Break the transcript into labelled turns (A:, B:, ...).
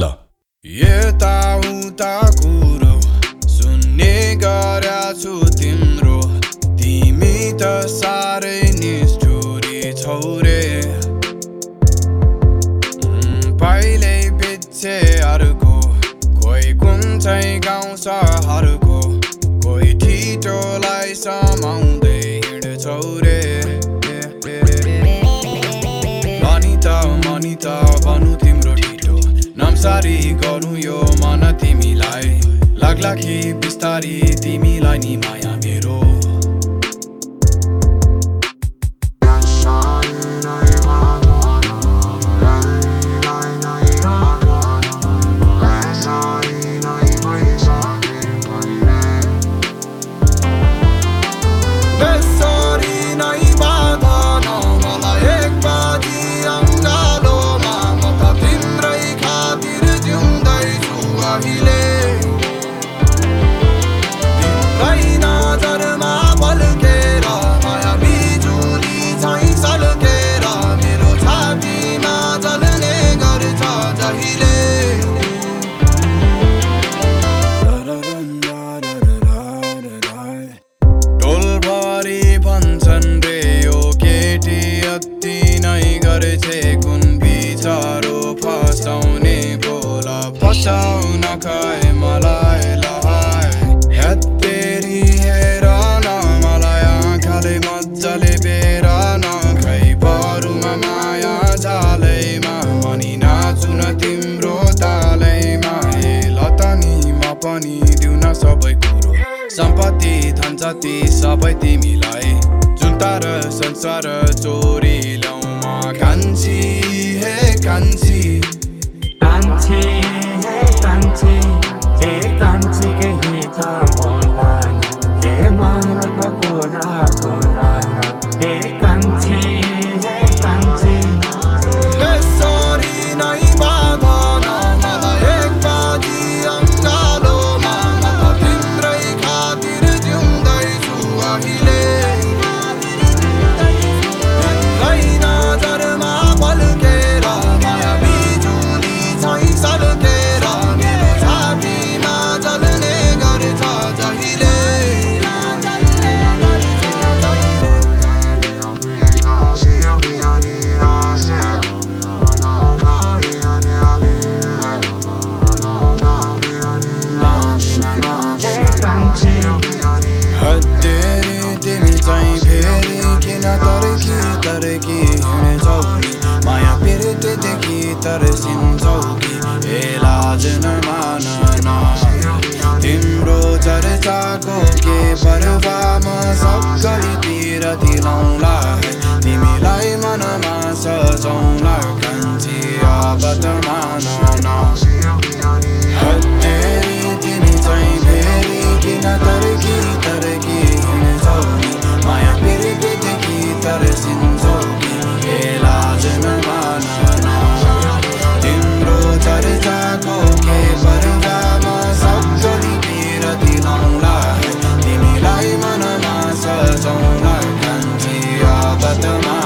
A: ल यताउता कुरो सुन्ने गर्या छु तिम्रो तिमी त साह्रै निष्ठुरी छौ रे पहिले पछि अर्को कोही कुन चाहिँ गाउँ सहरको कोही ठिटोलाई नमसारी गर्नु यो मन तिमीलाई। लाग्ला कि बिस्तारी तिमीलाई नि माया मेरो। खाए मलाई लहाए हेत्तेरी हेर न मलाई आँखाले मजाले खै बरुमा माया जालैमा मनी नाचुन तिम्रो तालैमा ए लतानीमा पनि दिउन सबै कुरो सम्पत्ति धन सबै तिमीलाई जुन्ता र संसार चोरी ल्याउमा कान्छी हे कान्छी Hey. तर्की हिँड्छौ कि माया पिर्तेदेखि तर्सिन्छौ कि ए लाज नमान तिम्रो चर्चाको के पर्वाम सक्कलीतिर दिलाउँला तिमीलाई मनमा सजाउँला कान्छी अब अब त